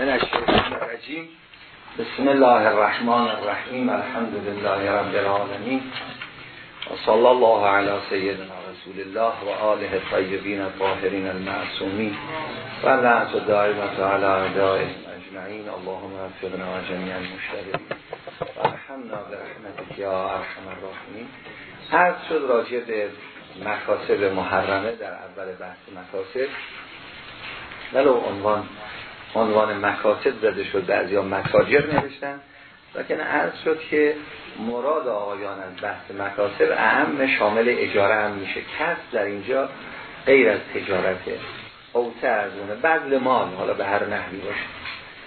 من الشیطان الرجیم بسم الله الرحمن الرحیم الحمد لله رب العالمین و صلی الله علی سیدنا رسول الله و آله الطیبین الطاهرین المعصومین و لعنت دائمت علی اعدائهم اجمعین اللهم وفقنا و جمیع المشتغلین و رحمنا برحمتک یا ارحم الراحمین هر شد راجع به مکاسب محرمه در اول بحث مکاسب ولو عنوان عنوان مکاسب زده شد بعضی ها متاجر نوشتن. لیکن عرض شد که مراد آقایان از بحث مکاسب اهم شامل اجاره هم میشه. کسب در اینجا غیر از تجارته او ارزونه. بذل مال حالا به هر نحوی باشه.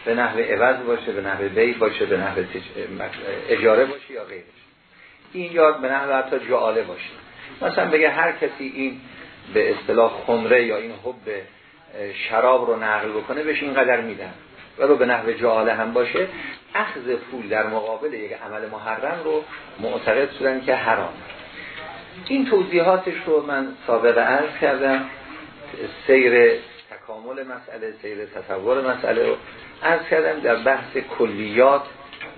به نحو عوض باشه به نحو بی باشه به نحو اجاره باشه یا غیرش این یاد به نحو حتی جعاله باشه. مثلا بگه هر کسی این به اصطلاح خمره یا این حب شراب رو نقل بکنه بهش اینقدر میدن. ولو به نحو جعاله هم باشه. اخذ پول در مقابل یک عمل محرم رو معتقد شدن که حرام. این توضیحاتش رو من سابقه عرض کردم. سیر تکامل مسئله سیر تصور مسئله رو عرض کردم. در بحث کلیات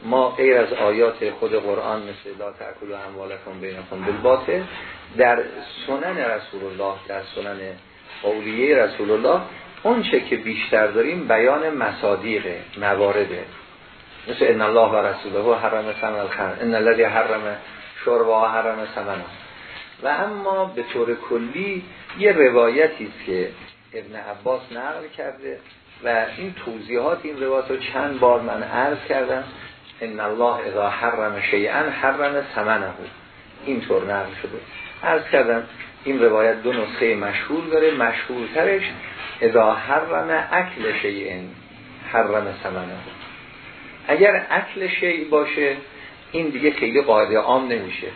ما غیر از آیات خود قرآن مثل لا تأکل و اموالکم بینکم بالباطل در سنن رسول الله در سنن اولیه رسول الله اون چه که بیشتر داریم بیان مصادیق موارده مثل ان الله و رسوله حرم ثمن الخمر ان الذي حرم شرب و حرم ثمن. و اما به طور کلی یه روایتی است که ابن عباس نقل کرده و این توضیحات این روایت رو چند بار من عرض کردم. ان الله اذا حرم شیئا حرم ثمنه. اینطور نقل شده. عرض کردم این روایت دو نسخه مشهور داره. مشهورترش اذا حرم اکل شیئن حرم ثمنه. اگر اکل شیء باشه این دیگه خیلی قاعده عام نمیشه.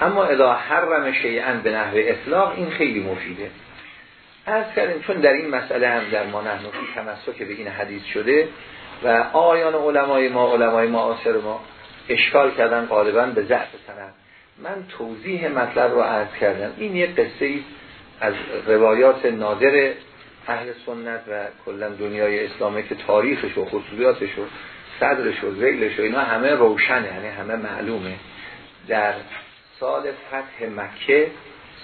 اما اذا حرم شیئن به نحو اطلاق این خیلی مفیده. از کردیم چون در این مسئله هم در ما نحن که به این حدیث شده و آیان علمای ما علمای معاصر ما اشکال کردن غالبا به ضعف سند من توضیح مطلب رو عرض کردم. این یه قصه از روایات نادر اهل سنت و کلا دنیای اسلامی که تاریخش و خصوصیاتش و صدرش و زیلش و اینا همه روشنه یعنی همه معلومه. در سال فتح مکه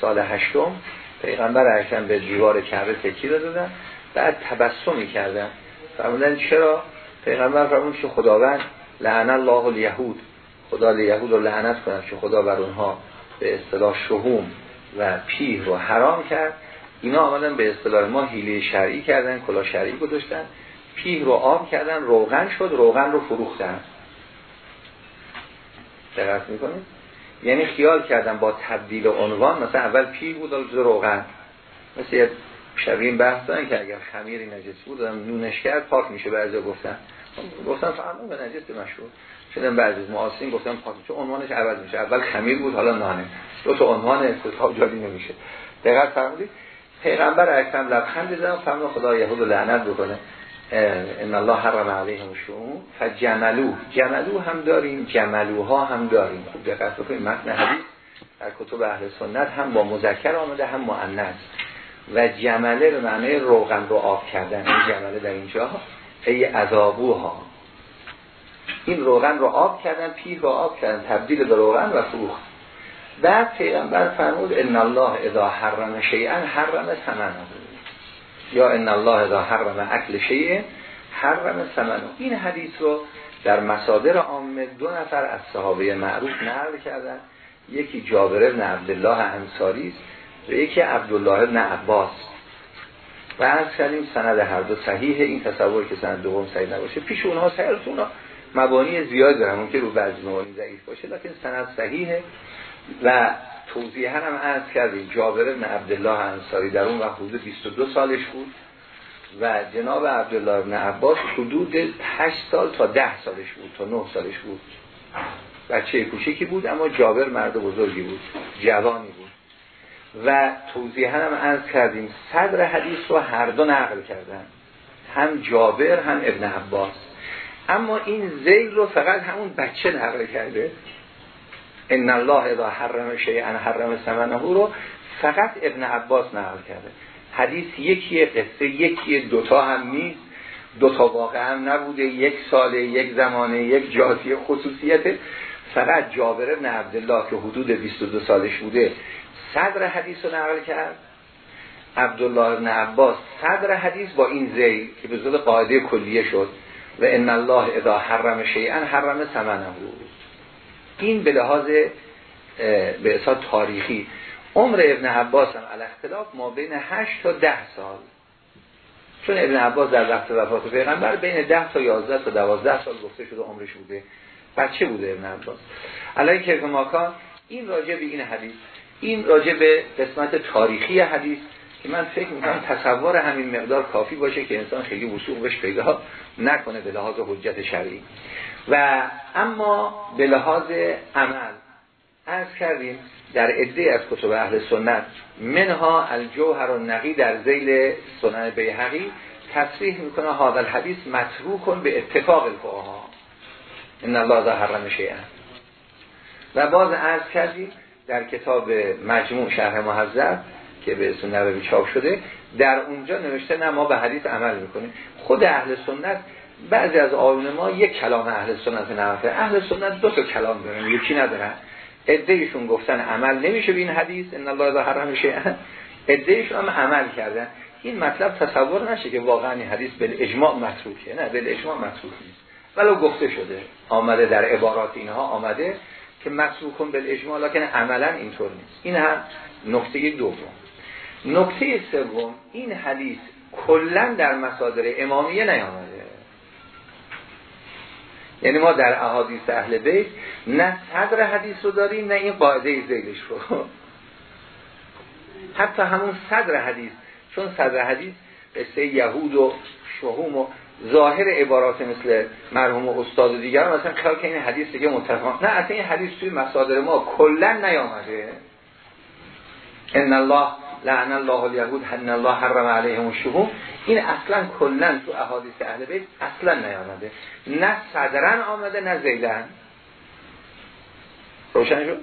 سال هشتم پیغمبر اکرم به دیوار کعبه تکی رو دادن بعد تبسمی کردن. فرمودن چرا؟ پیغمبر فرمود که خداوند لعن الله الیهود. خدا یهود رو لعنت کنند که خدا بر اونها به اصطلاح شهوم و پیه رو حرام کرد. اینا آمدن به اصطلاح ما حیله شرعی کردن کلا شرعی گذاشتن. پیه رو آب کردن روغن شد روغن رو فروختن. دقت می‌کنید؟ یعنی خیال کردن با تبدیل عنوان مثلا اول پیه بود روغن. مثل یه شبیه بحث دارن که اگر خمیری نجس بود نونش کرد پاک میشه بعضی گفتن. گفتن فقط به نجس مشهور. شدن بعضی معاصرین گفتن پاک چون عنوانش عوض میشه. اول خمیر بود حالا نانه دو تا عنوان کتاب جاری نمیشه. دقیق فرمودید. پیغمبر اکرم لبخند زدن فرمود خدا یهود لعنت بکنه. ان الله حرم علیهم الشؤون فجملو جملو هم داریم جملوها هم داریم. خوب دقت بکنید متن حدیث در کتب اهل سنت هم با مذکر آمده هم مؤنث. و جمله به معنی روغن رو آب کردن. این جمله در اینجا ای عذابوها. این روغن رو آب کردن پیه رو آب کردن تبدیل به روغن و فروخت. بعد پیغمبر فرمود ان الله اذا حرم شیئا حرم ثمنه یا ان الله اذا حرم اکل شیء حرم ثمنه این حدیث رو در مصادر عامه دو نفر از صحابه معروف نقل کردن. یکی جابر بن عبدالله انصاری است و یکی عبدالله بن عباس. و از کردیم سند هر دو صحیح این تصور که سند دوم صحیح نباشه. پیش اونها صحیح اونها مبانی زیاد دارن ممکن رو بعضی مبانی ضعیف باشه لکن سند صحیحه. و توضیح هم عرض کردیم جابر بن عبدالله انصاری در اون وقت حدود 22 سالش بود و جناب عبدالله بن عباس حدود 8 سال تا 10 سالش بود تا 9 سالش بود. بچه کوچکی بود اما جابر مرد بزرگی بود جوانی بود. و توضیح هم عرض کردیم صدر حدیث رو هر دو نقل کردن هم جابر هم ابن عباس. اما این زیل رو فقط همون بچه نقل کرده. ان الله اذا حرم شیئا حرم ثمنه رو فقط ابن عباس نقل کرده. حدیث یکی قصه یکی دوتا هم نیست. دو تا واقع هم نبوده. یک ساله یک زمانه یک جاتی خصوصیت فقط جابر ابن عبدالله که حدود 22 سالش بوده صدر حدیث رو نقل کرد. عبدالله ابن عباس صدر حدیث با این زی که به زود قاعده کلیه شد. و ان الله اذا حرم شیئا حرم ثمنه. این به لحاظ به تاریخی. عمر ابن عباس هم الاختلاف ما بین 8 تا 10 سال. چون ابن عباس در وقت وفات پیغمبر بین 10 تا 11 تا 12 سال گفته شده عمرش بوده. بچه بوده ابن عباس؟ علی که ماکان این راجع به این حدیث این راجع به قسمت تاریخی حدیث که من فکر می‌کنم تصور همین مقدار کافی باشه که انسان خیلی وسوق بهش پیدا نکنه به لحاظ حجت شرعی. و اما به لحاظ عمل از کردیم در عده از کتب اهل سنت منها الجوهر و نقی در زیل سنن بیهقی تصریح می‌کنه هذا الحدیث مطروح کن به اتفاق الفقها ان الله حرم شیئا. و باز عرض کردیم در کتاب مجموع شرح محذب که به اسم نبوی چاپ شده در اونجا نوشته نه ما به حدیث عمل می‌کنیم. خود اهل سنت بعضی از آیون ما یک کلام اهل سنت نفته اهل سنت دو تا کلام دارن یکی ندارن. ادهیشون گفتن عمل نمیشه به این حدیث ان الله ذا حرم میشه ادهیشون هم عمل کردن. این مطلب تصور نشه که واقعا این حدیث به اجماع متروکه. نه به اجماع متروک نیست. ولو گفته شده. آمده در عبارات اینها آمده که کن به اجماع لکن عملا اینطور نیست. این هم نکته دوم. نکته سوم این حدیث کلا در مصادر امامیه نیامده. یعنی ما در احادیث اهل بیت نه صدر حدیث رو داریم نه این قاعده زیلش رو. حتی همون صدر حدیث چون صدر حدیث قصه یهود و شهوم و ظاهر عبارات مثل مرحوم و استاد و دیگر مثلا خیال که این حدیث دیگه متفق نه اصلا این حدیث توی مصادر ما کلا نیامده. ان الله لعن الله الیهود ان الله حرم علیهم الشهوم این اصلا کلا تو احادیث اهل بیت اصلا نیامده. نه صدرن آمده نه زیدن روشن شد؟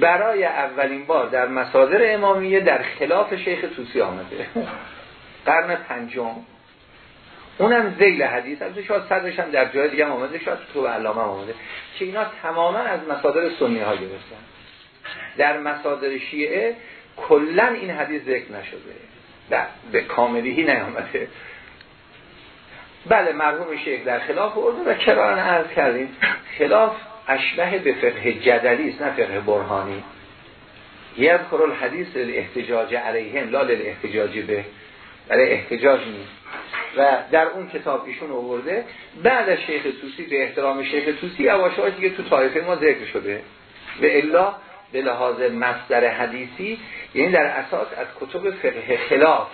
برای اولین بار در مصادر امامیه در خلاف شیخ توسی آمده. قرن پنجم. اونم زیل حدیث. از شاید صدرش هم در جای دیگه آمده شاید تو علامه آمده. که اینا تماما از مصادر سنی ها گرفتن. در مصادر شیعه کلا این حدیث ذکر نشده. در به کاملیهی نیامده. بله مرحوم شیخ در خلاف ارده و کران عرض کردیم. خلاف اشبه به فقه جدلی است نه فقه برهانی. یذکر الحدیث الاحتجاج علیهم لا للاحتجاج به. برای احتجاج نیست. و در اون کتاب ایشون آورده. بعد از شیخ توسی به احترام شیخ توسی اواشاتی که تو طایفه ما ذکر شده. به الا به لحاظ مصدر حدیثی یعنی در اساس از کتب فقه خلاف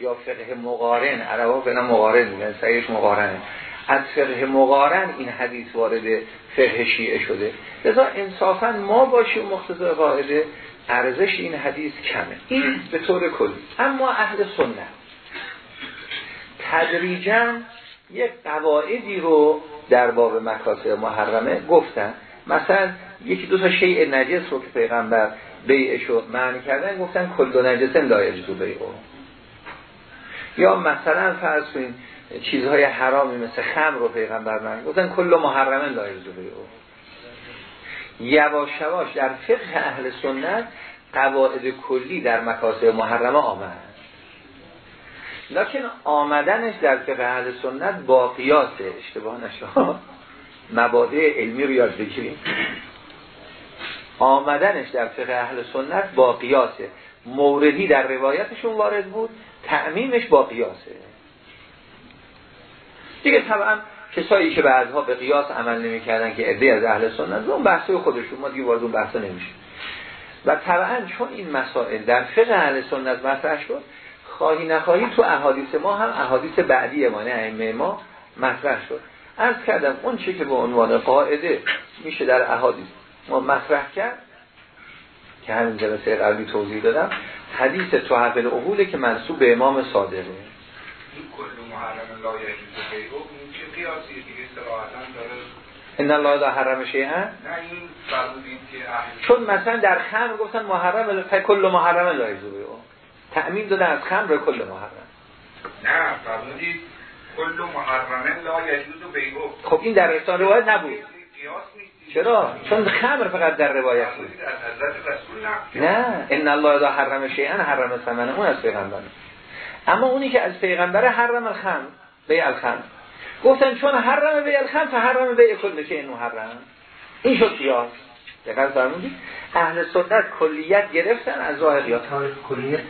یا فقه مقارن عربا به مقارن میگن سعیش مقارنه. از فقه مقارن این حدیث وارد فقه شیعه شده. لذا انصافا ما باشیم مختصر قاعده ارزش این حدیث کمه. این به طور کلی. اما اهل سنت تدریجا یک قواعدی رو در باب مکاسب محرمه گفتن. مثلا یکی دو تا شیء نجس رو که پیغمبر بیعش رو معنی کردن گفتن کل نجسن لا یجوز بیعو یا مثلا فرض کنید چیزهای حرامی مثل خمر رو پیغمبر معنی گفتن کل محرمه لا یجوز بیعو یواش یواش در فقه اهل سنت قواعد کلی در مکاسب محرمه آمد. لکن آمدنش در فقه اهل سنت با قیاسه اشتباه نشه مبادع علمی رو یاد بگیریم. آمدنش در فقه اهل سنت با قیاسه. موردی در روایتشون وارد بود تعمیمش با قیاسه. دیگه طبعا کسایی که بعدها به قیاس عمل نمی‌کردن که عده از اهل سنت اون بحثه خودشون ما دیگه وارد اون بحثا نمیشه و طبعا چون این مسائل در فقه اهل سنت مطرح شد خواهی نخواهی تو احادیث ما هم احادیث بعدی ما نه ائمه ما مطرح شد. از کردم اون چی که به عنوان قاعده میشه در احادیث ما مطرح کرد که همین جلسه قبلی توضیح دادم. حدیث تحف العقوله که منصوب به امام صادقه. این محرم الله لا حرم شیئا. نه این که چون مثلا در خمر گفتن محرم کل محرم لا یجوز تأمین دادن از خمر کل محرم. نه فرمودید کل محرمه لا یجوز خب این در رسان روایت نبود. چرا؟ چون خمر فقط در روایت بود. نه. ان الله اذا حرم شیئا حرم ثمنه. اون از پیغمبر. اما اونی که از پیغمبر حرم الخمر بیع الخمر. گفتن چون حرم بیع الخمر فحرم بیع کل شیء محرم این شد قیاس. دقیقاً فرمودید اهل سنت کلیت گرفتن از ظاهریات کلیت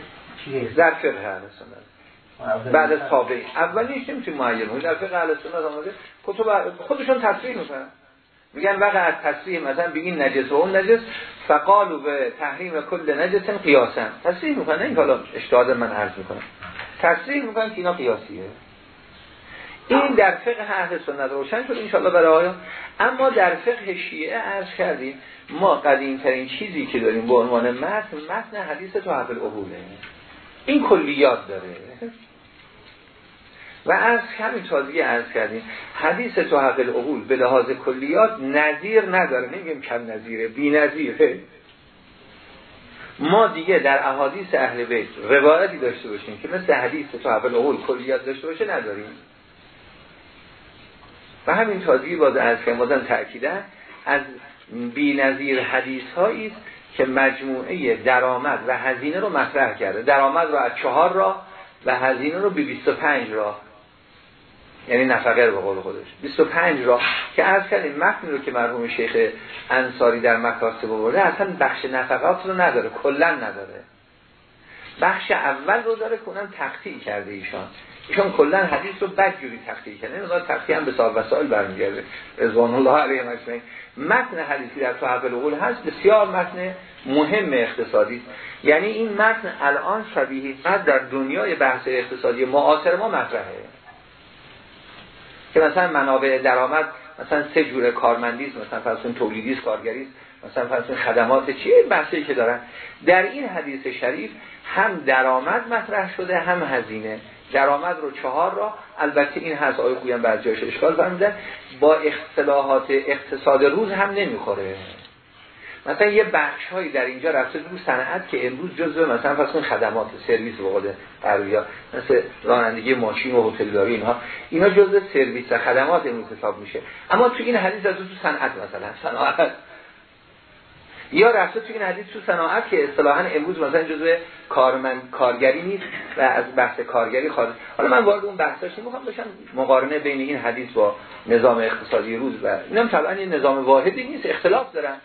چیه؟ در فقه اهل سنت. بعد از تابعی اولیش نمی‌تونیم معین در فقه اهل سنت آمده کتب خودشون تصریح می‌کنن. میگن وقت از تصریح مثلا بگین نجس و اون نجس فقالو به تحریم کل نجس قیاسن تصریح می‌کنن این حالا اشتهاد من عرض می‌کنم. تصریح می‌کنن که اینا قیاسیه. این در فقه اهل سنت روشن شد انشاءالله برای آیا. اما در فقه شیعه عرض کردیم ما قدیم ترین چیزی که داریم به عنوان متن متن حدیث تو حفل اهوله این کلیات داره. و از همین تازگی عرض کردیم. حدیث تو حقل اقول به لحاظ کلیات نظیر نداره. نمیگیم کم نظیره بی نظیره. ما دیگه در احادیث اهل بیت روایتی داشته باشیم که مثل حدیث تو حقل اقول کلیات داشته باشه نداریم. و همین تازگی باز از که بازم تأکیدن از بی نظیر حدیث هایی که مجموعه درآمد و هزینه رو مطرح کرده. درآمد رو از چهار را و هزینه رو به 25 را یعنی نفقه رو به قول خودش. 25 را که از کردیم متن رو که مرحوم شیخ انصاری در مکاسب برده اصلا بخش نفقات رو نداره کلا نداره. بخش اول رو داره که اونم تقطیع کرده ایشان. ایشان کلا حدیث رو بدجوری تقطیع کرده این تقطیع هم به سال وسائل برمیگرده. رضوان الله علیه مجمعین. متن حدیثی در تو حفل قول هست بسیار متن مهم اقتصادی. یعنی این متن الان شبیه در دنیای بحث اقتصادی معاصر ما مطرحه. که مثلا منابع درآمد مثلا سه جور کارمندی است مثلا فرض تولیدی است کارگری است مثلا فرض خدمات چیه بحثی که دارن. در این حدیث شریف هم درآمد مطرح شده هم هزینه. درآمد رو چهار را البته این هست آیه خویم بر جایش اشکال فرمودن با اختلاحات اقتصاد روز هم نمی‌خوره. مثلا یه بخش هایی در اینجا رفته رو صنعت که امروز جزء مثلا فرض خدمات سرویس به قول مثل رانندگی ماشین و هتلداری اینها اینا جزء سرویس و خدمات امروز حساب میشه. اما تو این حدیث از تو صنعت مثلا صنعت. یا رفته تو این حدیث تو صنعت که اصطلاحا امروز مثلا جزء کارمند کارگری نیست و از بحث کارگری خارج. حالا من وارد اون بحثاش نمی‌خوام بشم مقارنه بین این حدیث با نظام اقتصادی روز و اینم طبعا این نظام واحدی نیست اختلاف دارن.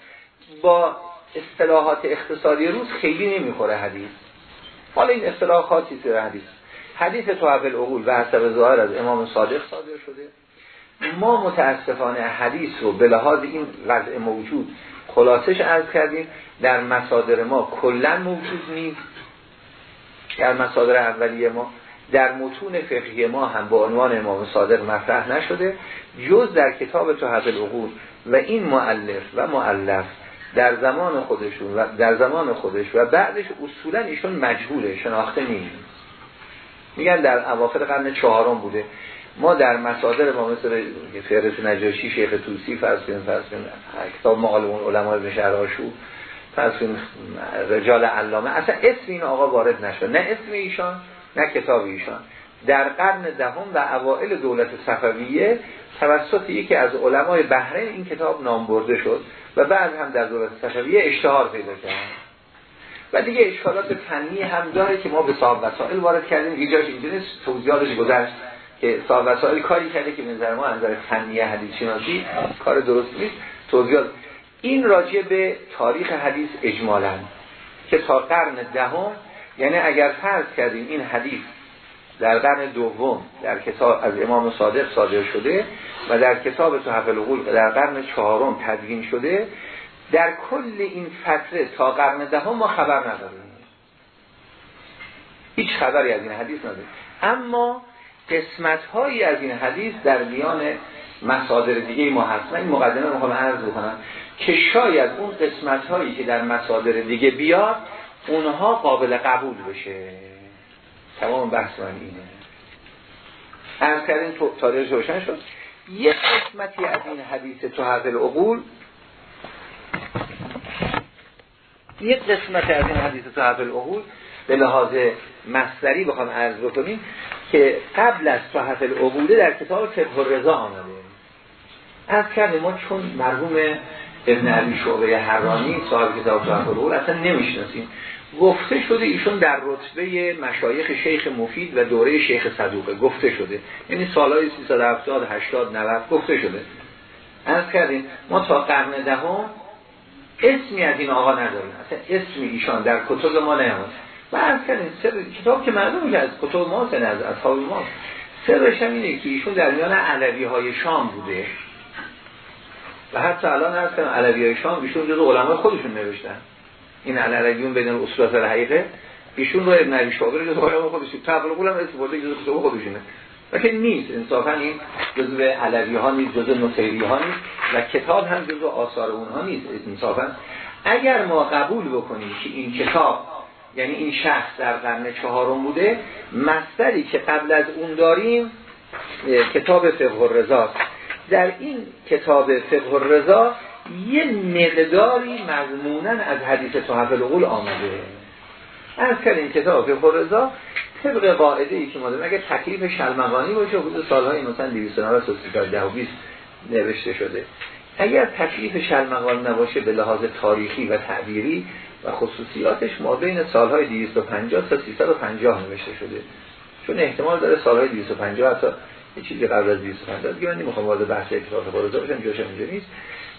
با اصطلاحات اقتصادی روز خیلی نمی‌خوره حدیث. حالا این اصطلاح خاصی در حدیث. حدیث تو اول اقول و حسب ظاهر از امام صادق صادر شده. ما متاسفانه حدیث رو به لحاظ این وضع موجود خلاصش عرض کردیم. در مصادر ما کلا موجود نیست. در مصادر اولیه ما در متون فقهی ما هم با عنوان امام صادق مطرح نشده. جز در کتاب تو العقول و این معلف و معلف در زمان خودشون و در زمان خودش و بعدش اصولا ایشون مجهوله شناخته نیست میگن در اواخر قرن چهارم بوده. ما در مصادر ما مثل فهرست نجاشی شیخ توسی فرض کنیم کتاب مقال اون علماء ابن شهراشو فرض کنیم رجال علامه. اصلا اسم این آقا وارد نشد. نه اسم ایشان نه کتاب ایشان. در قرن دهم و اوائل دولت صفویه توسط یکی از علمای بحرین این کتاب نام برده شد و بعد هم در دولت صفویه اشتهار پیدا کرد. و دیگه اشکالات فنی هم داره که ما به صاحب وسائل وارد کردیم. دیگه جاش اینجا نیست. توضیحاتش گذشت که صاحب وسائل کاری کرده که نظر ما نظر فنی حدیث شناسی کار درست نیست. توضیحات. این راجع به تاریخ حدیث اجمالا که تا قرن دهم یعنی اگر فرض کردیم این حدیث در قرن دوم در کتاب از امام صادق صادر شده و در کتاب تحف القول در قرن چهارم تدوین شده. در کل این فتره تا قرن دهم ما خبر نداریم. هیچ خبری از این حدیث نداریم. اما قسمت هایی از این حدیث در میان مصادر دیگه ما هست. من این مقدمه می‌خوام عرض بکنم که شاید اون قسمت هایی که در مصادر دیگه بیاد اونها قابل قبول بشه. تمام بحث من اینه. از کردیم تاریخ روشن شد. یک قسمتی از این حدیث تو حق العقول. یک قسمت از این حدیث تو حق العقول. به لحاظ مصدری بخوام عرض بکنیم که قبل از صحف العبوده در کتاب فقه رضا آمده. از کردیم ما چون مرحوم ابن علی شعبه حرانی صاحب کتاب العبوده اصلا نمی‌شناسیم. گفته شده ایشون در رتبه مشایخ شیخ مفید و دوره شیخ صدوقه گفته شده. یعنی سالهای 370 80 90 گفته شده. از کردیم ما تا قرن دهم اسمی از این آقا نداریم. اصلا اسمی ایشان در کتب ما نیامد. و از کردیم سر کتاب که معلومه که از کتب ما از اصحاب ما سرش هم اینه که ایشون در میان علوی های شام بوده. و حتی الان هست که علوی های شام ایشون جز علمای خودشون نوشتن. این علویون بدن اصولات الحقیقه ایشون رو ابن علی شاگر جز خودشون تبلغ هم استفاده جز کتب خودشونه. لیکن نیست انصافا این جزء علوی ها نیست جزء نصیری ها نیست و کتاب هم جزء آثار اونها نیست انصافا. اگر ما قبول بکنیم که این کتاب یعنی این شخص در قرن چهارم بوده مصدری که قبل از اون داریم کتاب فقه رضا در این کتاب فقه رضا یه مقداری مضمونا از حدیث صحف القول آمده. از کردیم کتاب فقه رضا طبق قاعده ای که ما داریم اگر تکلیف شلمغانی باشه؟ حدود سالهای مثلا 290 و 20 نوشته شده. اگر تکلیف شلمغان نباشه به لحاظ تاریخی و تعبیری و خصوصیاتش ما بین سالهای 250 تا 350 نوشته شده. چون احتمال داره سالهای 250 حتی یه چیزی قبل از 250 دیگه من نمی‌خوام وارد بحث کتاب بارزا بشم جاش اینجا نیست.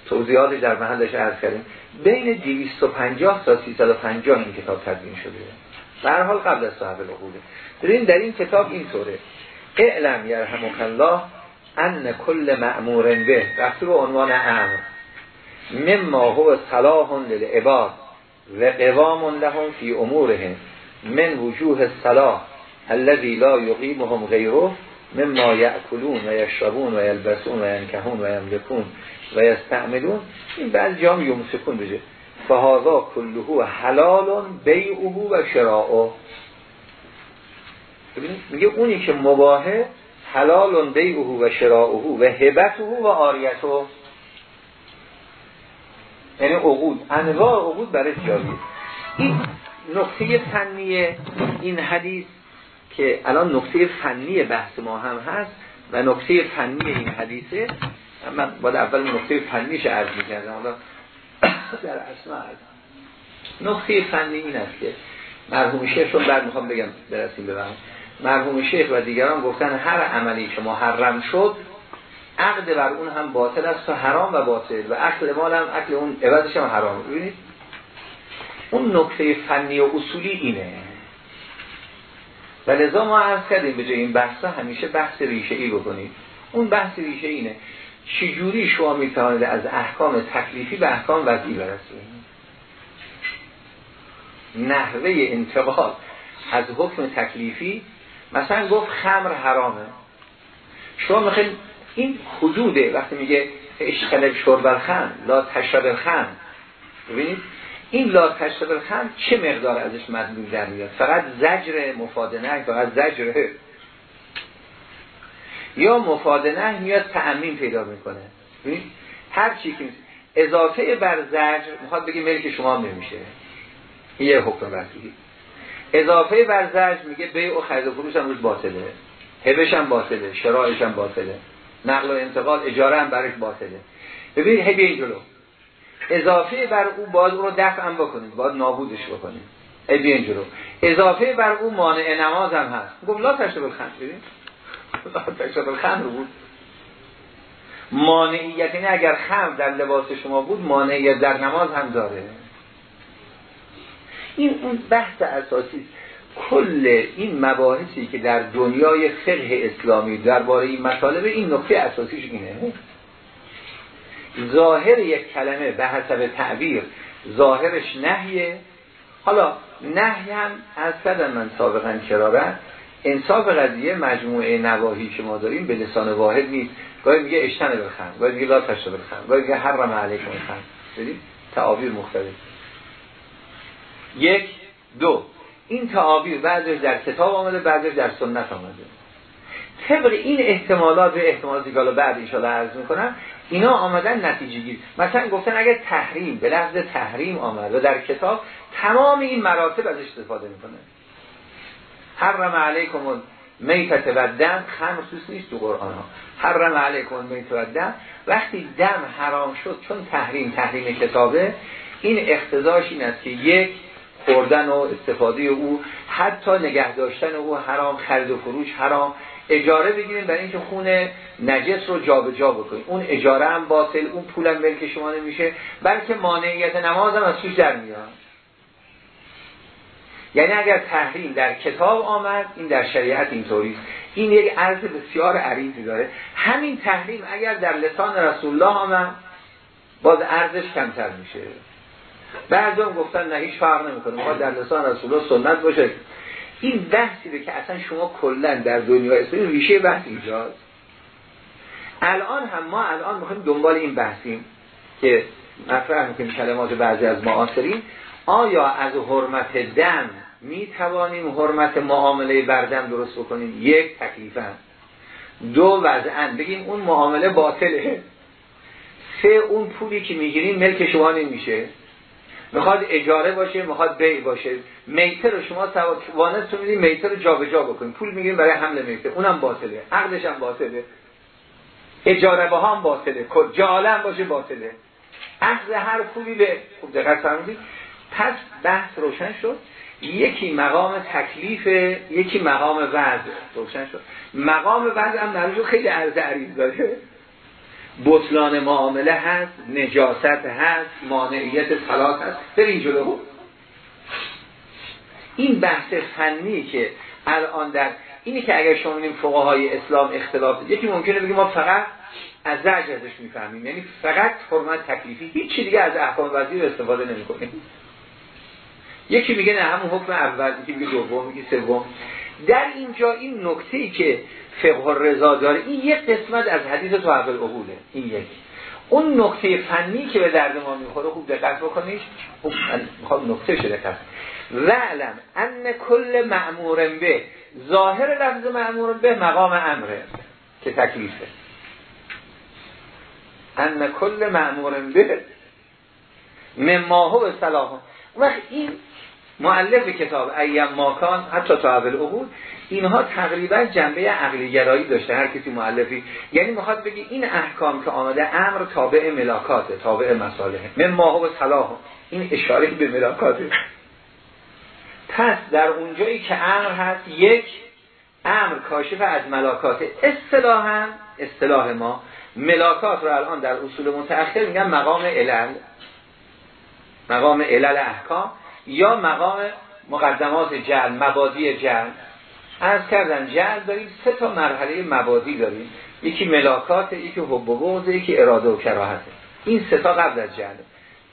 توضیحاتش در محلش عرض کردیم. بین 250 تا 350 این کتاب تدوین شده. در حال قبل از صاحب العقوده ببین در این کتاب اینطوره اعلم یرحمک الله ان کل مأمور به. رفته به عنوان امر. مما هو صلاح للعباد و قوام لهم فی امورهم من وجوه الصلاح الذي لا يقيمهم غيره مما یأکلون و یشربون و یلبسون و ینکهون و یملکون و یستعملون این بعض جام یمسکون بجه فهذا کلهو حلال بیعه و شراعه. میگه اونی که مباهه حلال بیعه و شراعه و هبته و آریته یعنی عقود. انواع عقود برای جاریه این نقطه فنی این حدیث که الان نقطه فنی بحث ما هم هست و نقطه فنی این حدیثه. من باید اول نقطه فنیش عرض می‌کردم. حالا در اسما عرض نقطه فنی این است که مرحوم شیخ رو بعد می‌خوام بگم برسیم به مرحوم. شیخ و دیگران گفتن هر عملی که محرم شد عقد بر اون هم باطل است و حرام و باطل. و اکل مال هم اکل اون عوضش هم حرام. ببینید؟ اون نکته فنی و اصولی اینه. و لذا ما عرض کردیم به جای این بحثا همیشه بحث ریشه ای بکنیم. اون بحث ریشه اینه چجوری شما می‌توانید از احکام تکلیفی به احکام وضعی برسید نحوه انتقال از حکم تکلیفی مثلا گفت خمر حرامه. شما می‌خواید این حدوده وقتی میگه اشکل شرب الخمر لا تشرب الخمر. ببینید این لا تشرب الخمر چه مقدار ازش مدلول در میاد؟ فقط زجر مفادنه فقط زجر. یا مفادنه میاد تعمین پیدا می‌کنه. هر چی که اضافه بر زجر می‌خواد بگه ملک شما نمیشه. یه حکم وقتی. اضافه بر زجر میگه بیع و خرید و فروش هم روز باطله. هبش هم باطله. شرایش هم باطله. نقل و انتقال اجاره هم برش باطله. ببینید هی بیاین جلو. اضافه بر او باز رو دفع هم بکنید. باید نابودش بکنید. هی بیاین جلو اضافه بر او مانع نماز هم هست. گفت لا تشرب الخمر. ببین لا تشرب الخمر بود. مانعیت اینه اگر خمر در لباس شما بود مانعیت در نماز هم داره. این اون بحث اساسی کل این مباحثی که در دنیای فقه اسلامی درباره این مطالب این نکته اساسیش اینه. ظاهر یک کلمه به حسب تعبیر ظاهرش نهیه. حالا نهی هم از کردن من سابقا کرارن انصاف قضیه مجموعه نواهی که ما داریم به لسان واحد نیست. گاهی میگه اشتن بخند گاهی میگه لا تشت بخند گاهی میگه حرم علیکم بخند. ببین تعابیر مختلف. یک دو. این تعابیر بعضش در کتاب آمده بعضش در سنت آمده. طبق این احتمالات و احتمالاتی که بعد ایشالا عرض می‌کنم اینا آمدن نتیجه گیر مثلا گفتن اگر تحریم به لفظ تحریم آمد و در کتاب تمام این مراتب از استفاده می‌کنه. حرم علیکم میتت و دم خمسوس نیست تو قرآن ها. حرم علیکم میت و دم وقتی دم حرام شد چون تحریم تحریم کتابه این اقتضاش این است که یک خوردن و استفاده او حتی نگه داشتن او حرام خرید و فروش حرام. اجاره بگیریم برای اینکه خون نجس رو جابجا جا بکنیم. اون اجاره هم باطل اون پولم ملک شما نمیشه. بلکه مانعیت نماز هم از توش در میاد. یعنی اگر تحریم در کتاب آمد این در شریعت اینطوری این یک عرض بسیار عریضی داره. همین تحریم اگر در لسان رسول الله آمد باز ارزش کمتر میشه. بعضی هم گفتن نه هیچ فرق نمی‌کنه. ما در لسان رسول الله سنت باشه. این بحثی که اصلا شما کلا در دنیا اسلامی ریشه بحث ایجاد الان هم ما الان می‌خوایم دنبال این بحثیم که مطرح می‌کنیم کلمات بعضی از معاصرین. آیا از حرمت دم می توانیم حرمت معامله بردم درست بکنیم؟ یک تکلیفا. دو وضعا. بگیم اون معامله باطله. سه اون پولی که می‌گیریم ملک شما نمیشه. می‌خواد اجاره باشه می‌خواد بیع باشه. میته رو شما وانست رو میدین میته رو جابجا بکنید پول می‌گیریم برای حمل میته اونم باطله. عقدش هم باطله. اجاره با هم باطله. جاله هم باشه باطله. اخذ هر پولی به خوب دقت فرمودید. پس بحث روشن شد. یکی مقام تکلیف یکی مقام وضع روشن شد. مقام وضع هم خیلی عرض عریض داره. بطلان معامله هست نجاست هست مانعیت صلات هست. برین جلو. این بحث فنی که الان در اینی که اگر شما ببینیم فقهای اسلام اختلاف یکی ممکنه بگیم ما فقط از زرج ازش می‌فهمیم. یعنی فقط فرمت تکلیفی. هیچ دیگه از احکام وزیر استفاده نمی‌کنیم یکی میگه نه همون حکم اول یکی میگه دوم میگه سوم. در اینجا این نکته ای که فقه رضا داره این یک قسمت از حدیث تو اول عقوله این یک. اون نکته فنی که به درد ما می‌خوره خوب دقت بکنیش خوب می‌خوام نکته شده کس وعلم ان کل معمور به ظاهر لفظ معمور به مقام امره که تکلیفه. ان کل معمور به مماهو به صلاح وقت این معلف کتاب ایم ماکان حتی تا اول اینها تقریبا جنبه عقلی گرایی داشته هر کسی معلفی یعنی می‌خواد بگی این احکام که آمده امر تابع ملاکاته تابع مصالحه. من ماهو و صلاح این اشاره به ملاکاته. پس در اونجایی که امر هست یک امر کاشف از ملاکات اصطلاحا اصطلاح ما ملاکات رو الان در اصول متأخر میگن مقام علل. مقام علل احکام یا مقام مقدمات جل مبادی جل از کردن جل داریم سه تا مرحله مبادی داریم. یکی ملاکات یکی حب و بغض یکی اراده و کراهته این سه تا قبل از جل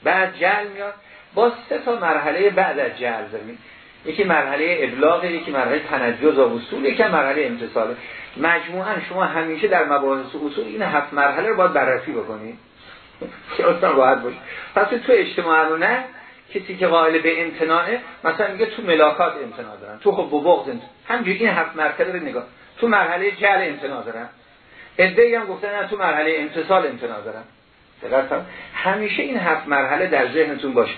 بعد جل میاد. با سه تا مرحله بعد از جل داریم. یکی مرحله ابلاغ یکی مرحله تنجز و وصول یکی مرحله امتصاله مجموعا شما همیشه در مباحث اصول این هفت مرحله رو باید بررسی بکنید. که اصلا راحت باشه. پس تو اجتماع نه کسی که قائل به امتناعه مثلا میگه تو ملاکات امتناع دارن تو خب بغض همجوری این هفت مرحله رو نگاه. تو مرحله جل امتناع دارن. ادعی هم گفتن تو مرحله امتصال امتناع دارن. دقیقا همیشه این هفت مرحله در ذهنتون باشه.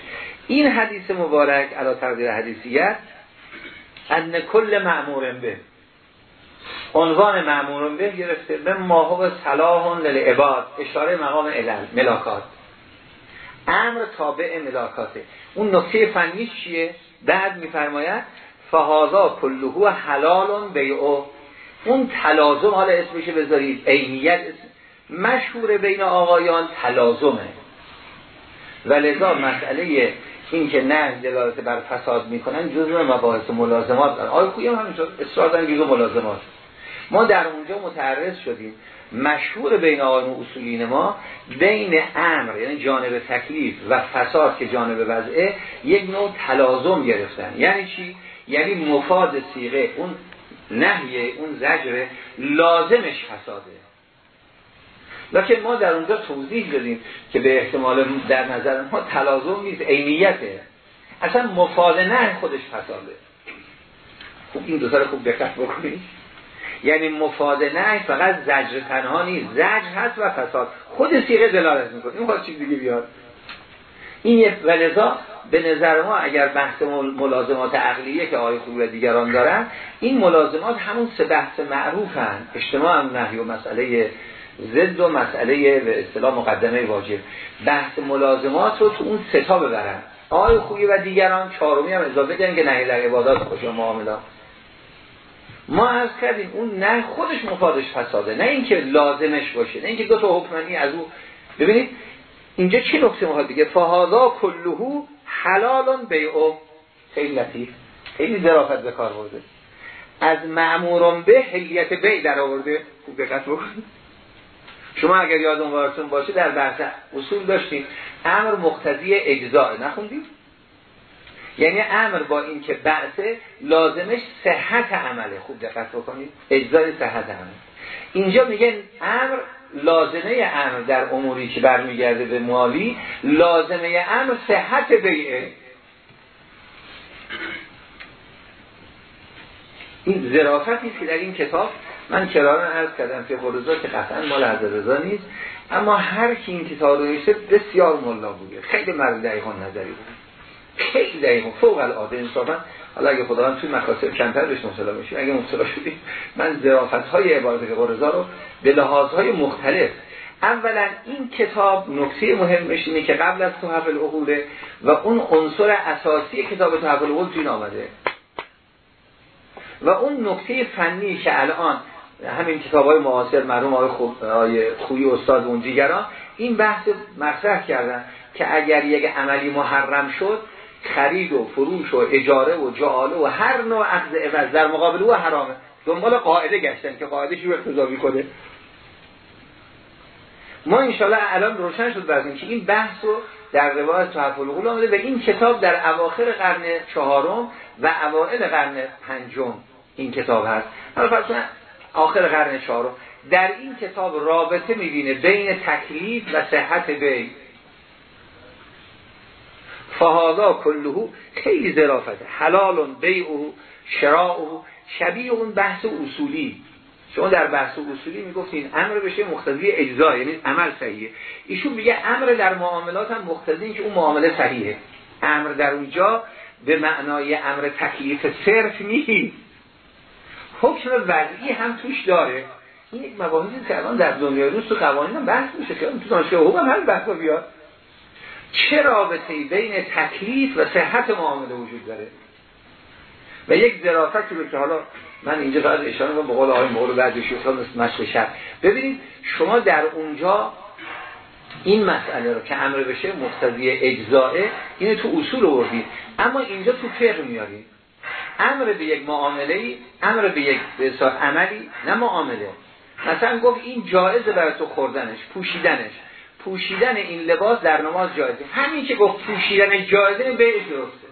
این حدیث مبارک علا تقدیر حدیثیت ان کل معمور به. عنوان معمور به گرفته به ماهو صلاح للعباد. اشاره مقام علل ملاکات امر تابع ملاکاته. اون نکته فنیش چیه؟ بعد میفرماید فهازا کلهو حلال بیعو اون تلازم حالا اسمش بذارید عینیت اسم مشهور بین آقایان تلازمه. و لذا مسئله این که نه دلالت بر فساد می‌کنن جزء مباحث ملازمات دارن. آقای خویی هم همینطور اصرار دارن ملازمات. ما در اونجا متعرض شدیم. مشهور بین آقایون اصولین ما بین امر یعنی جانب تکلیف و فساد که جانب وضعه یک نوع تلازم گرفتن. یعنی چی؟ یعنی مفاد سیغه اون نهیه اون زجره لازمش فساده. لکن ما در اونجا توضیح دادیم که به احتمال در نظر ما تلازم نیست عینیته. اصلا مفاد نه خودش فساده. خوب این دو خوب دقت بکنید. یعنی مفاد نه فقط زجر تنها نیست. زجر هست و فساد. خود سیغه دلالت می‌کنه. این چیز دیگه بیاد. این یه ولذا به نظر ما اگر بحث ملازمات عقلیه که آقای خوبی و دیگران دارن این ملازمات همون سه بحث معروفن. اجتماع هم نهی و مسئله ضد و مسئله به اصطلاح مقدمه واجب. بحث ملازمات رو تو اون ستا ببرن. آقای خوبی و دیگران چهارمی هم اضافه کردن که نهی در عبادات خوش معاملات. ما از کردیم اون نه خودش مفادش فساده نه اینکه لازمش باشه نه اینکه دو تا حکمنی از او ببینید اینجا چی نکته مهاد دیگه؟ فهادا کلهو حلالون بیعو. خیلی لطیف خیلی ظرافت به کار برده. از معموران به حلیت بی در آورده. خوب دقت بکنید شما اگر یادون وارتون باشه در بحث اصول داشتیم. امر مقتضی اجزاء نخوندیم یعنی امر با این که بعثه لازمش صحت عمله خوب دقت بکنید. اجزای صحت عمل. اینجا میگن امر لازمه امر در اموری که برمیگرده به مالی لازمه امر صحت بیعه. این ظرافتی که در این کتاب من کرارا عرض کردم که خروزا که قطعا مال حضر رضا نیست اما هر کی این کتاب رو بسیار ملا بوده. خیلی مرد دقیقان نظری بود. خیلی دقیقا فوق العاده. انصافا حالا اگه خداوند توی مکاسب کمتر بهش مبتلا میشه اگه مبتلا شدیم من ظرافت های عبارت قرزا رو به لحاظ های مختلف اولا این کتاب نکته مهمش اینه که قبل از تحف العقوله و اون عنصر اساسی کتاب تحف العقول توی آمده. و اون نکته فنی که الان همین کتاب های معاصر مرحوم آقای خوی استاد اون دیگران این بحث مطرح کردن که اگر یک عملی محرم شد خرید و فروش و اجاره و جعاله و هر نوع عقد عوض در مقابل او حرامه. دنبال قاعده گشتن که قاعده شو اقتضابی کنه. ما انشالله الان روشن شد بعد که این بحث رو در روایت تحف القول آمده و این کتاب در اواخر قرن چهارم و اوائل قرن پنجم این کتاب هست. حالا آخر قرن چهارم. در این کتاب رابطه می‌بینه بین تکلیف و صحت بین فهادا کلهو خیلی ظرافته. حلال بیعه شراعه شبیه اون بحث اصولی. شما در بحث اصولی می‌گفتین امر بشه مختزی اجزا یعنی عمل صحیحه. ایشون میگه امر در معاملات هم مختزی که اون معامله صحیحه. امر در اونجا به معنای امر تکلیف صرف نیست. حکم وضعی هم توش داره. این یک مباحثی که الان در دنیای روز تو قوانین هم بحث میشه که تو دانشگاه حقوق هم هر بحث بیاد. چه رابطه بین تکلیف و صحت معامله وجود داره؟ و یک ظرافت رو که حالا من اینجا فقط اشاره کنم به قول آقای مولو بعدش مثل مشق شب. ببینید شما در اونجا این مسئله رو که امر بشه مقتضی اجزائه اینه تو اصول آوردید. اما اینجا تو فقه میارید. امر به یک معامله ای امر به یک عملی نه معامله. مثلا گفت این جایزه برای تو خوردنش پوشیدنش. پوشیدن این لباس در نماز جایزه. همین که گفت پوشیدن جایزه بهش درسته.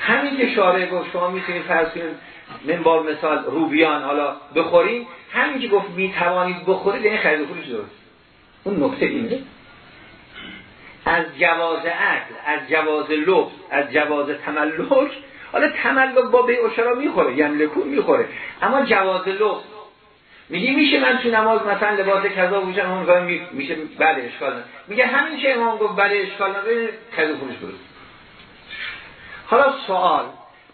همین که شارع گفت شما می‌تونید فرض کنید من با مثال روبیان حالا بخورید همین که گفت می‌توانید بخورید این خرید خودش درست. اون نکته اینه. از جواز عقل از جواز لبس از جواز تملک حالا تملک با به اشرا می‌خوره یملکون می‌خوره. اما جواز لبس میگه میشه من تو نماز مثلا لباس کذا بوشم اون می... میشه بله اشکال نه میگه همین که امام گفت بله اشکال نداره کذا فروش درست. حالا سوال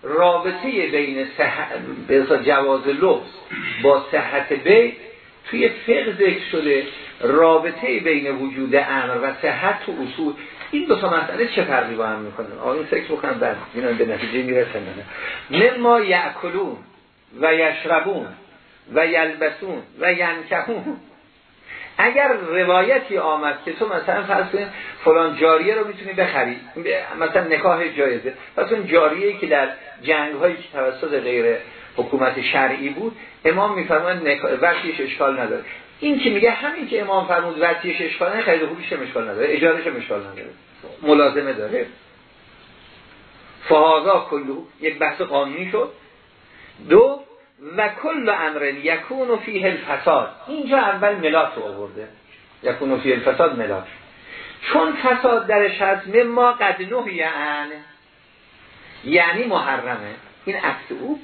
رابطه بین صح... جواز لبس با صحت بی توی فقه ذکر شده رابطه بین وجود امر و صحت تو اصول. این دو تا مسئله چه فرقی با هم می‌کنن؟ آقا فکر بکنم بعد اینا به نتیجه می‌رسن. نه مما یاکلون و یشربون. و یلبسون و ینکهون. اگر روایتی آمد که تو مثلا فرض کنید فلان جاریه رو می‌تونی بخری مثلا نکاح جایزه. پس اون جاریه که در جنگ هایی که توسط غیر حکومت شرعی بود امام میفرماید وقتیش اشکال نداره. این که میگه همین که امام فرمود وقتیش اشکال نداره خرید خوبیش اشکال نداره اجارش اشکال نداره. ملازمه داره. فهازا کلو یک بحث قانونی شد. دو و کل امر یکون فیه الفساد. اینجا اول ملاک رو آورده. یکون فیه الفساد ملاک. چون فساد درش هست مما قد یعنی یعنی محرمه. این عکس او.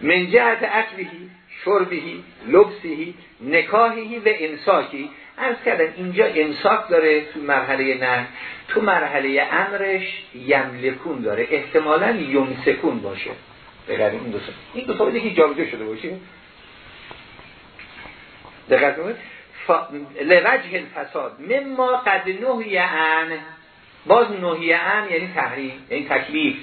من جهت اکلیهی شربهی لبسهی نکاهی و انساکی از کردن اینجا امساک داره تو مرحله نه تو مرحله امرش یملکون داره. احتمالا یمسکون باشه. بگر این دو تا این دو تا که جابجا شده باشه. دقت کنید. ف... لوجه الفساد. مما قد نهی عن باز نهی عن یعنی تحریم یعنی تکلیف.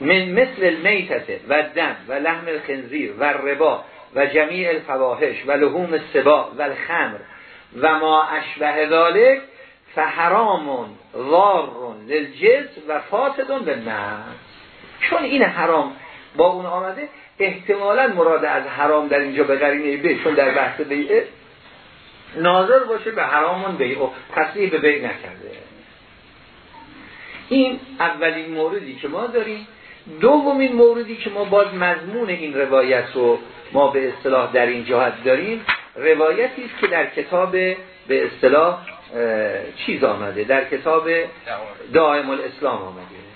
من مثل المیتت و دم و لحم الخنزیر و ربا و جمیع الفواحش و لحوم السبا و الخمر و ما اشبه ذالک فحرامون وارون للجز و فاسدون به چون این حرام با اون آمده احتمالا مراد از حرام در اینجا به قرینه به چون در بحث بیعه ناظر باشه به حرامون بیعه تصریح به بیع نکرده. این اولین موردی که ما داریم. دومین موردی که ما باز مضمون این روایت رو ما به اصطلاح در این جهت داریم روایتی است که در کتاب به اصطلاح چیز آمده در کتاب دائم الاسلام آمده.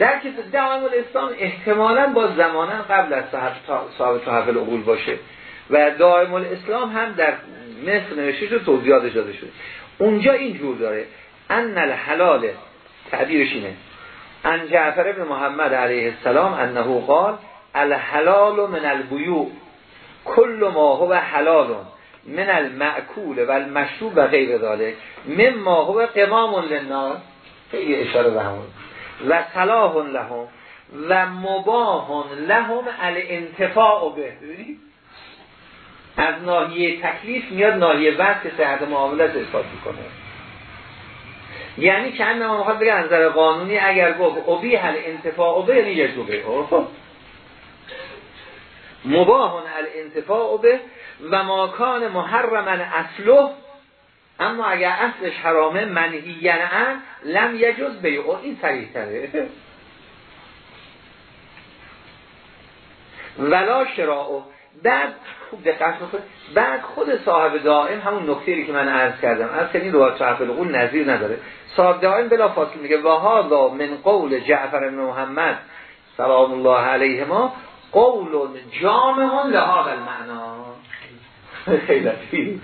در کتاب دائم الاسلام احتمالا با زمانا قبل از صاحب تحف العقول باشه. و دائم الاسلام هم در مصر نوشته شده توضیحات داده شده. اونجا اینجور داره. ان الحلال تعبیرش اینه. ان جعفر ابن محمد علیه السلام انه قال الحلال من البیوع. کل ما هو حلال من المعکول و المشروب و غیر ذالک من ما هو قوام للنار خیلی اشاره به همون. و صلاح لهم و مباه لهم الانتفاع به. از ناحیه تکلیف میاد ناحیه وقت که صحت معاملت اثبات می‌کنه. یعنی که همه ما بگه نظر قانونی اگر گفت ابی هل انتفاع به یعنی یجو به. مباهن الانتفاع به و ماکان محرمن اصله اما اگر اصلش حرامه منهی ان لم یجوز به این صریح تره. ولا شراعه بعد خوب دقت بعد خود صاحب دائم همون نکته که من عرض کردم. از کنین روایت صاحب القول نظیر نداره. صاحب دائم بلا فاصله میگه و هذا من قول جعفر بن محمد سلام الله علیه ما قول جامع لهذا المعنا خیلی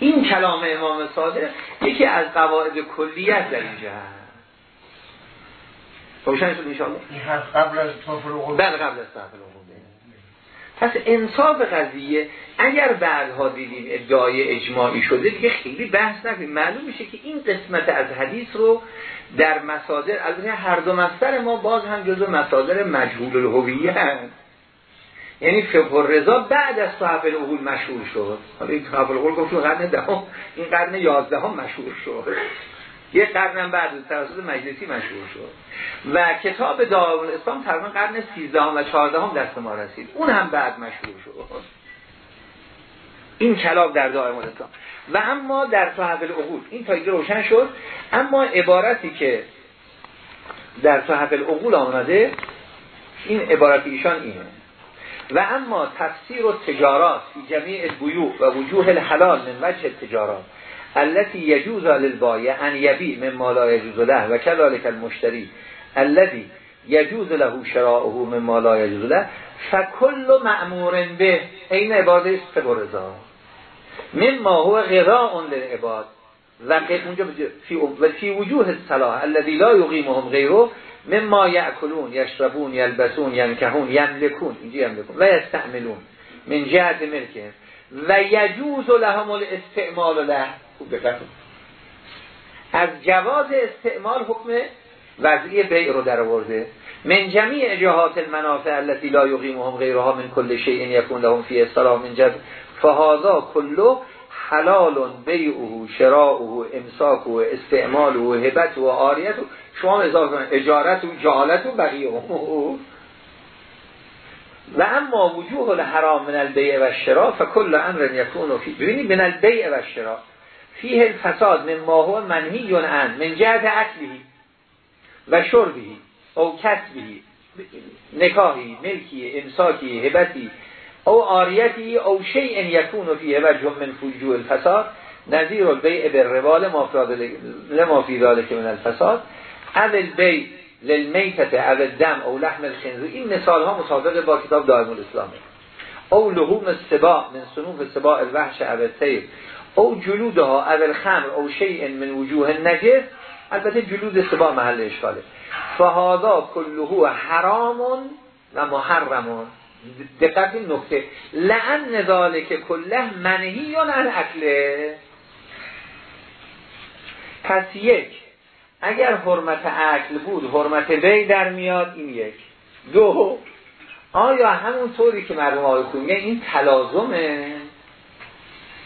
این کلام امام صادق یکی از قواعد کلیت در اینجا هست روشن شد انشاءالله. قبل از بله قبل از پس انصاف قضیه اگر بعدها دیدیم ادعای اجماعی شده دیگه خیلی بحث نکنیم. معلوم میشه که این قسمت از حدیث رو در مصادر البته هر دو مصدر ما باز هم جزو مصادر مجهول الهویه هست. یعنی فقه رضا بعد از صحف العقول مشهور شد. حالا این صحف العقول گفتیم قرن دهم این قرن یازدهم مشهور شد. یه قرن بعد توسط مجلسی مشهور شد. و کتاب دعوال اسلام تقریبا قرن 13 و 14 دست ما رسید. اون هم بعد مشهور شد. این کلام در دائم الاسلام و اما در صحف العقول این تا روشن شد. اما عبارتی که در صحف العقول آمده این عبارت ایشان اینه. و اما تفسیر و تجارات فی جمیع و وجوه الحلال من وجه تجارات التي يجوز للبایع ان یبی من ما لا يجوز له و كذلك المشتری الذي يجوز له شراؤه من ما لا يجوز له فكل مأمور به این عباده است رضا مما هو غذاء للعباد و اونجا فی وجوه الصلاح الذي لا يقيمهم غيره مما يأكلون يشربون يلبسون ينكحون يملكون اینجا يملكون و يستعملون من جهت ملکه و یجوز لهم الاستعمال له. خوب از جواز استعمال حکم وضعی بیع رو در آورده. من جمیع جهات المنافع التي لا يقيمهم غيرها من كل شيء يكون لهم فيه السلام من جد. فهذا كله حلال بیعه شراؤه امساکه استعماله هبت و آریت شما اضافه کنید اجارت و جالت و بقیه. و اما وجوه الحرام من البیع و شرا فکل امر یکون فی ببینید من البیع و شرا فیه الفساد من ما هو منهی عن من جهت اکلی و شربی او کسبی نکاهی ملکی امساکی هبتی او آریتی او شیء یکون فیه و من فجوع الفساد نظیر البیع روال لما فی ذالک من الفساد. اول بیع للمیتت او دم او لحم الخنزیر. این مثال ها با کتاب دائم الاسلامه. او لحوم السباع من صنوف سباع الوحش او الطیر. او جلودها او الخمر او شیء من وجوه نجس البته جلود سباع محل اشکاله. فهادا کلهو حرامون و محرمون. دقت این نکته. لعن ذالک کله منهی عن اکله پس یک اگر حرمت عقل بود حرمت بی در میاد این یک. دو آیا همون طوری که مرموم آقای میگه این تلازمه؟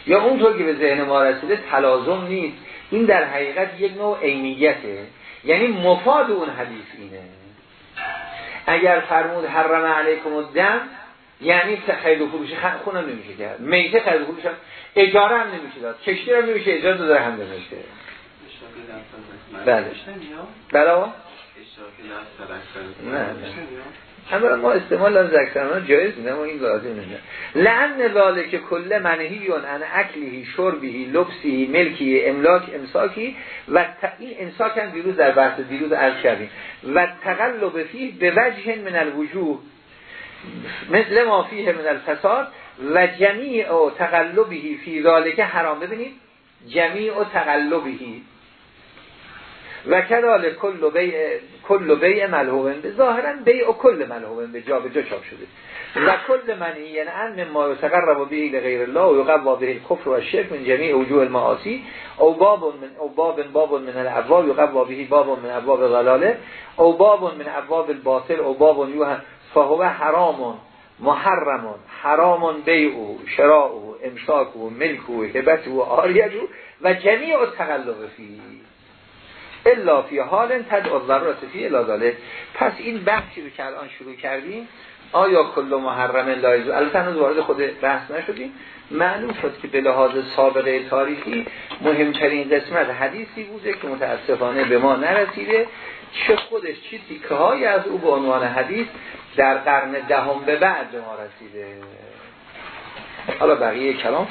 یا اونطور که به ذهن ما رسیده تلازم نیست. این در حقیقت یک نوع عینیته. یعنی مفاد اون حدیث اینه. اگر فرمود حرم علیکم الدم یعنی خیلی و فروش خونم نمیشه کرد میته خیلی و فروش اجاره هم نمیشه داد. کشتی هم نمیشه اجاره داره هم نمیشه بله. بله نه. نه ما استعمال لفظ اکثر جایز نه ما این لازم نه لعن که کل منهی ان اکلیه شربی لبسی ملکی املاک امساکی و این امساک هم دیروز در بحث دیروز عرض کردیم. و تقلب فیه به وجه من الوجوه مثل ما فیه من الفساد و جمیع او تقلبی فی ذالک حرام. ببینید جمیع و تقلبی و کدال کل بیع کل بیع ملحوبن به ظاهرا بیع و کل ملحوبن به جا به جا چاپ شده. و کل منی یعنی ان ما یتقرب به غیر الله و یقوا به کفر و شرک من جمیع وجوه المعاصی. او باب من او باب باب من الابواب یقوا به باب من ابواب غلاله او باب من ابواب الباطل. او باب یوه فهو حرام محرم حرام بیع شراء امساک و ملک و هبت و آریت و جمیع تقلب فی الا فی حال تد الضرورت فی الازاله پس این بحثی رو که الان شروع کردیم آیا کل محرم لایزو البته هنوز وارد خود بحث نشدیم. معلوم شد که به لحاظ سابقه تاریخی مهمترین قسمت حدیثی بوده که متاسفانه به ما نرسیده. چه خودش چی تیکه های از او به عنوان حدیث در قرن دهم به بعد به ما رسیده. حالا بقیه کلام